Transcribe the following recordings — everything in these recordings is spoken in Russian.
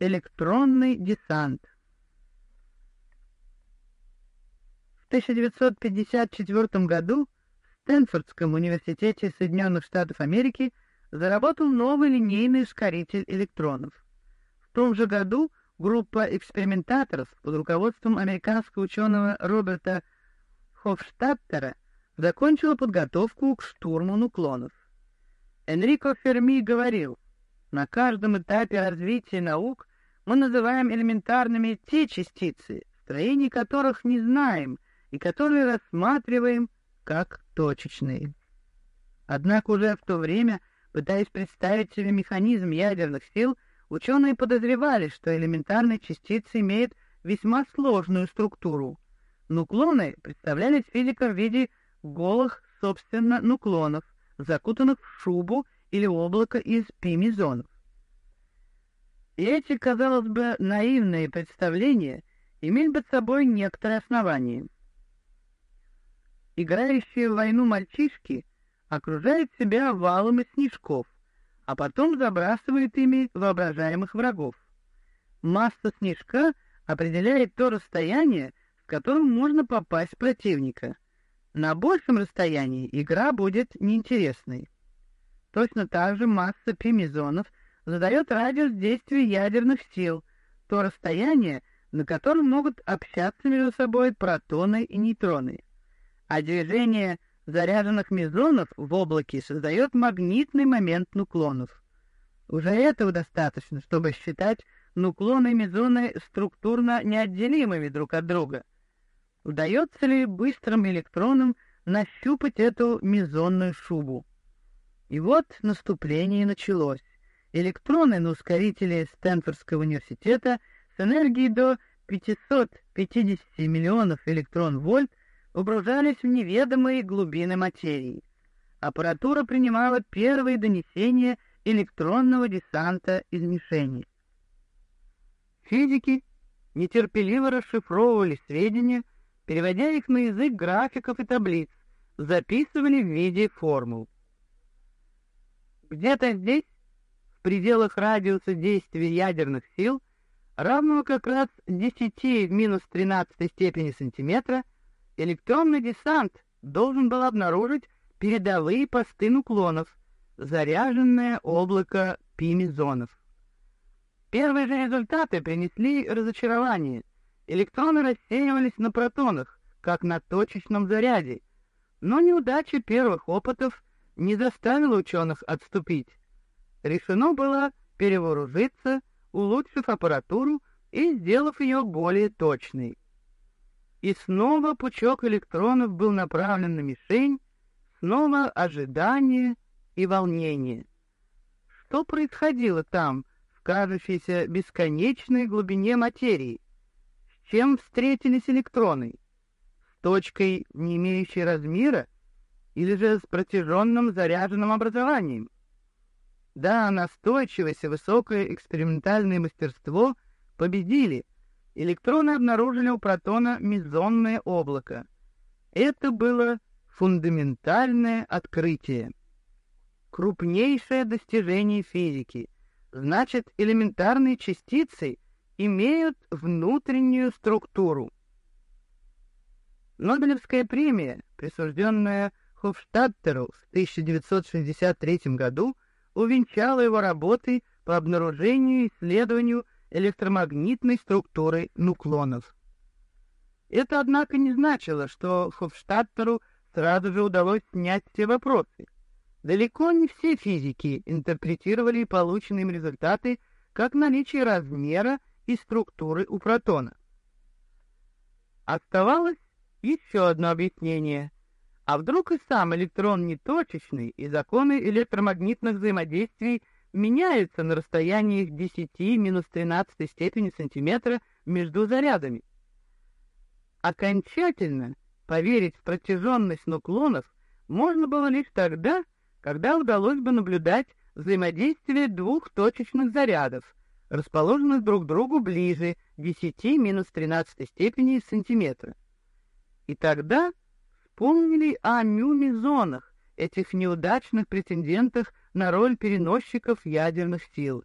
Электронный десант. В 1954 году в Стэнфордском университете Соединенных Штатов Америки заработал новый линейный ускоритель электронов. В том же году группа экспериментаторов под руководством американского ученого Роберта Хофштаттера закончила подготовку к штурму нуклонов. Энрико Ферми говорил, на каждом этапе развития наук мы называем элементарными те частицы, строение которых не знаем и которые рассматриваем как точечные. Однако уже в то время, пытаясь представить себе механизм ядерных сил, ученые подозревали, что элементарные частицы имеют весьма сложную структуру. Нуклоны представлялись физикам в виде голых, собственно, нуклонов, закутанных в шубу или облако из пимизонов. Эти, казалось бы, наивные представления имели под собой некоторые основания. Играющие в войну мальчишки окружают себя валом из снежков, а потом забрасывают ими воображаемых врагов. Масса снежка определяет то расстояние, с которым можно попасть противника. На большем расстоянии игра будет неинтересной. Точно так же масса пимизонов задает радиус действия ядерных сил, то расстояние, на котором могут общаться между собой протоны и нейтроны. А движение заряженных мезонов в облаке создает магнитный момент нуклонов. Уже этого достаточно, чтобы считать нуклоны и мезоны структурно неотделимыми друг от друга. Удается ли быстрым электронам нащупать эту мезонную шубу? И вот наступление началось электроны на ускорителе Стэнфордского университета с энергией до 550 миллионов электрон-вольт погружались в неведомые глубины материи. Аппаратура принимала первые донесения электронного десанта из мишени. Физики нетерпеливо расшифровывали сведения, переводя их на язык графиков и таблиц, записывали в виде формул. Где-то здесь в пределах радиуса действия ядерных сил, равного как раз 10 в минус 13 степени сантиметра, электронный десант должен был обнаружить передовые посты нуклонов, заряженное облако пимизонов. Первые же результаты принесли разочарование. Электроны рассеивались на протонах, как на точечном заряде, но неудача первых опытов не заставила ученых отступить решено было перевооружиться, улучшив аппаратуру и сделав ее более точной. И снова пучок электронов был направлен на мишень, снова ожидание и волнение. Что происходило там, в кажущейся бесконечной глубине материи? С чем встретились электроны? С точкой, не имеющей размера, или же с протяженным заряженным образованием? Да, настойчивость и высокое экспериментальное мастерство победили. Электроны обнаружили у протона мезонное облако. Это было фундаментальное открытие. Крупнейшее достижение физики. Значит, элементарные частицы имеют внутреннюю структуру. Нобелевская премия, присужденная Хофштадтеру в 1963 году, увенчала его работы по обнаружению и исследованию электромагнитной структуры нуклонов. Это, однако, не значило, что Хофштадтеру сразу же удалось снять все вопросы. Далеко не все физики интерпретировали полученные им результаты как наличие размера и структуры у протона. Оставалось еще одно объяснение — а вдруг и сам электрон неточечный, и законы электромагнитных взаимодействий меняются на расстояниях 10 минус 13 степени сантиметра между зарядами? Окончательно поверить в протяженность нуклонов можно было лишь тогда, когда удалось бы наблюдать взаимодействие двух точечных зарядов, расположенных друг к другу ближе 10 минус 13 степени сантиметра. И тогда Помнили о мюмизонах, этих неудачных претендентах на роль переносчиков ядерных сил.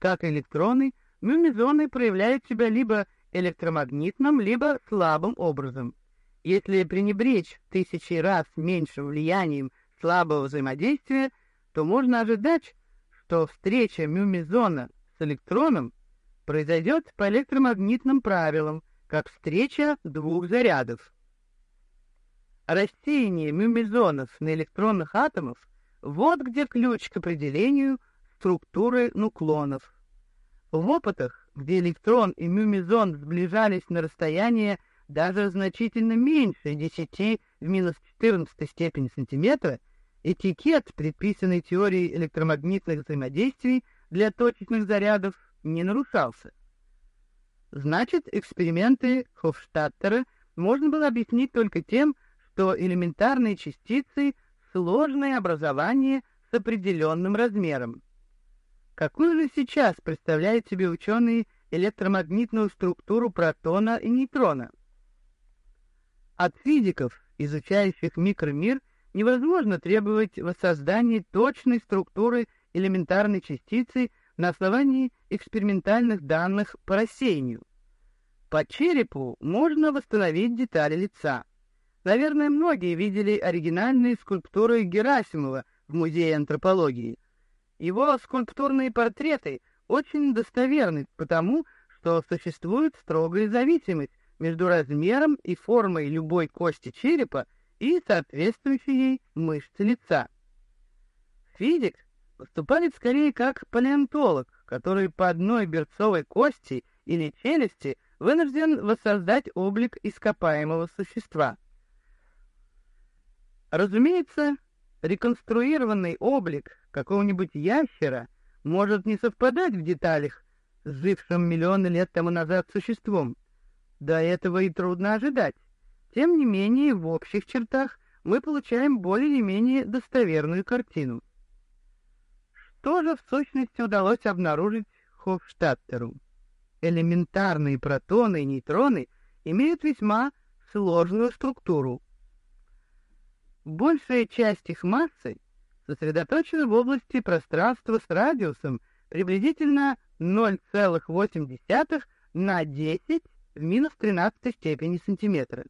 Как электроны, мюмизоны проявляют себя либо электромагнитным, либо слабым образом. Если пренебречь тысячи раз меньшим влиянием слабого взаимодействия, то можно ожидать, что встреча мюмизона с электроном произойдет по электромагнитным правилам, как встреча двух зарядов. Рассеяние мюмизонов на электронных атомов — вот где ключ к определению структуры нуклонов. В опытах, где электрон и мюмизон сближались на расстояние даже значительно меньше 10 в минус 14 степени сантиметра, этикет, предписанный теорией электромагнитных взаимодействий для точечных зарядов, не нарушался. Значит, эксперименты Хофштадтера можно было объяснить только тем, что элементарные частицы — сложное образование с определенным размером. Какую же сейчас представляют себе ученые электромагнитную структуру протона и нейтрона? От физиков, изучающих микромир, невозможно требовать воссоздания точной структуры элементарной частицы на основании экспериментальных данных по рассеянию. По черепу можно восстановить детали лица. Наверное, многие видели оригинальные скульптуры Герасимова в Музее антропологии. Его скульптурные портреты очень достоверны, потому что существует строгая зависимость между размером и формой любой кости черепа и соответствующей ей мышцы лица. Физик поступает скорее как палеонтолог, который по одной берцовой кости или челюсти вынужден воссоздать облик ископаемого существа. Разумеется, реконструированный облик какого-нибудь ящера может не совпадать в деталях с жившим миллионы лет тому назад существом, до этого и трудно ожидать. Тем не менее, в общих чертах мы получаем более или менее достоверную картину. Что же в сущности удалось обнаружить Хофштадтеру? Элементарные протоны и нейтроны имеют весьма сложную структуру. Большая часть их массы сосредоточена в области пространства с радиусом приблизительно 0,8 на 10 в минус 13 степени сантиметра.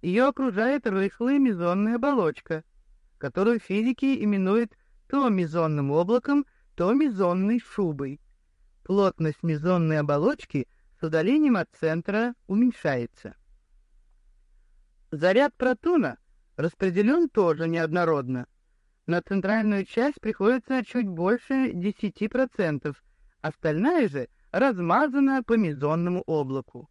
Ее окружает рыхлая мезонная оболочка, которую физики именуют то мезонным облаком, то мезонной шубой. Плотность мезонной оболочки с удалением от центра уменьшается. Заряд протона распределен тоже неоднородно. На центральную часть приходится чуть больше 10%, остальная же — размазана по мезонному облаку.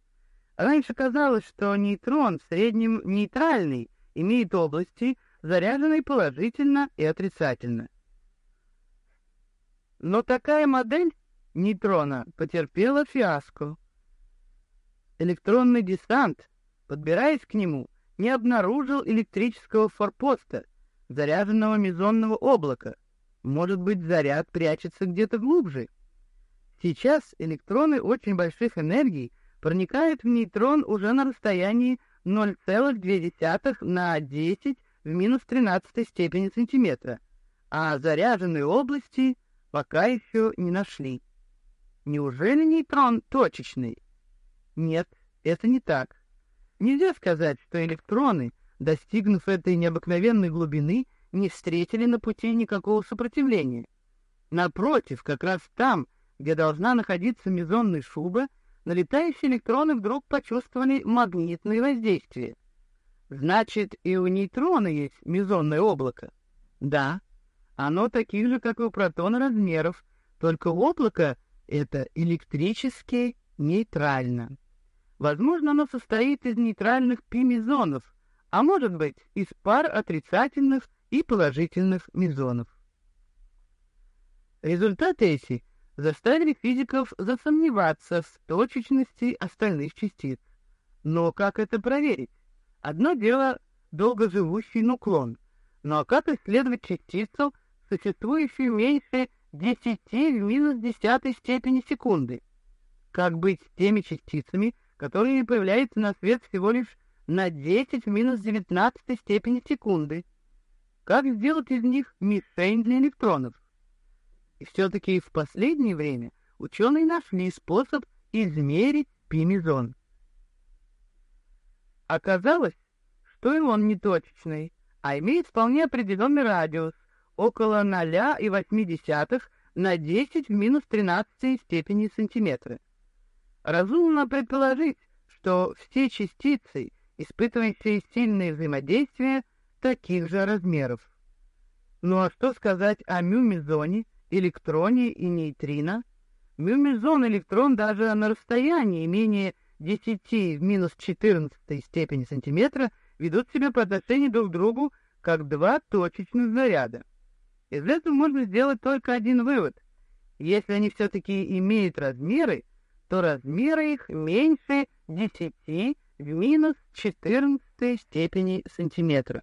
Раньше казалось, что нейтрон в среднем нейтральный, имеет области, заряженные положительно и отрицательно. Но такая модель нейтрона потерпела фиаско. Электронный десант, подбираясь к нему, не обнаружил электрического форпоста, заряженного мезонного облака. Может быть, заряд прячется где-то глубже. Сейчас электроны очень больших энергий проникают в нейтрон уже на расстоянии 0,2 на 10 в минус 13 степени сантиметра, а заряженные области пока еще не нашли. Неужели нейтрон точечный? Нет, это не так. Нельзя сказать, что электроны, достигнув этой необыкновенной глубины, не встретили на пути никакого сопротивления. Напротив, как раз там, где должна находиться мезонная шуба, налетающие электроны вдруг почувствовали магнитное воздействие. Значит, и у нейтрона есть мезонное облако? Да, оно таких же, как и у протона размеров, только облако это электрически нейтрально. Возможно, оно состоит из нейтральных пи-мезонов, а может быть, из пар отрицательных и положительных мезонов. Результаты эти заставили физиков засомневаться в точечности остальных частиц. Но как это проверить? Одно дело долгоживущий нуклон, но как исследовать частицу, существующую меньше 10 в минус десятой степени секунды? Как быть с теми частицами, которые появляются на свет всего лишь на 10 в минус 19 степени секунды? Как сделать из них мишень для электронов? И все-таки в последнее время ученые нашли способ измерить пимезон. Оказалось, что и он не точечный, а имеет вполне определенный радиус, около 0,8 на 10 в минус 13 степени сантиметра. Разумно предположить, что все частицы, испытывающие сильные взаимодействия, таких же размеров. Ну а что сказать о мюмезоне, электроне и нейтрино? Мюмезон электрон даже на расстоянии менее 10 в минус 14 степени сантиметра ведут себя по отношению друг к другу как два точечных заряда. Из этого можно сделать только один вывод. Если они все-таки имеют размеры, то размеры их меньше 10 в минус 14 степени сантиметра.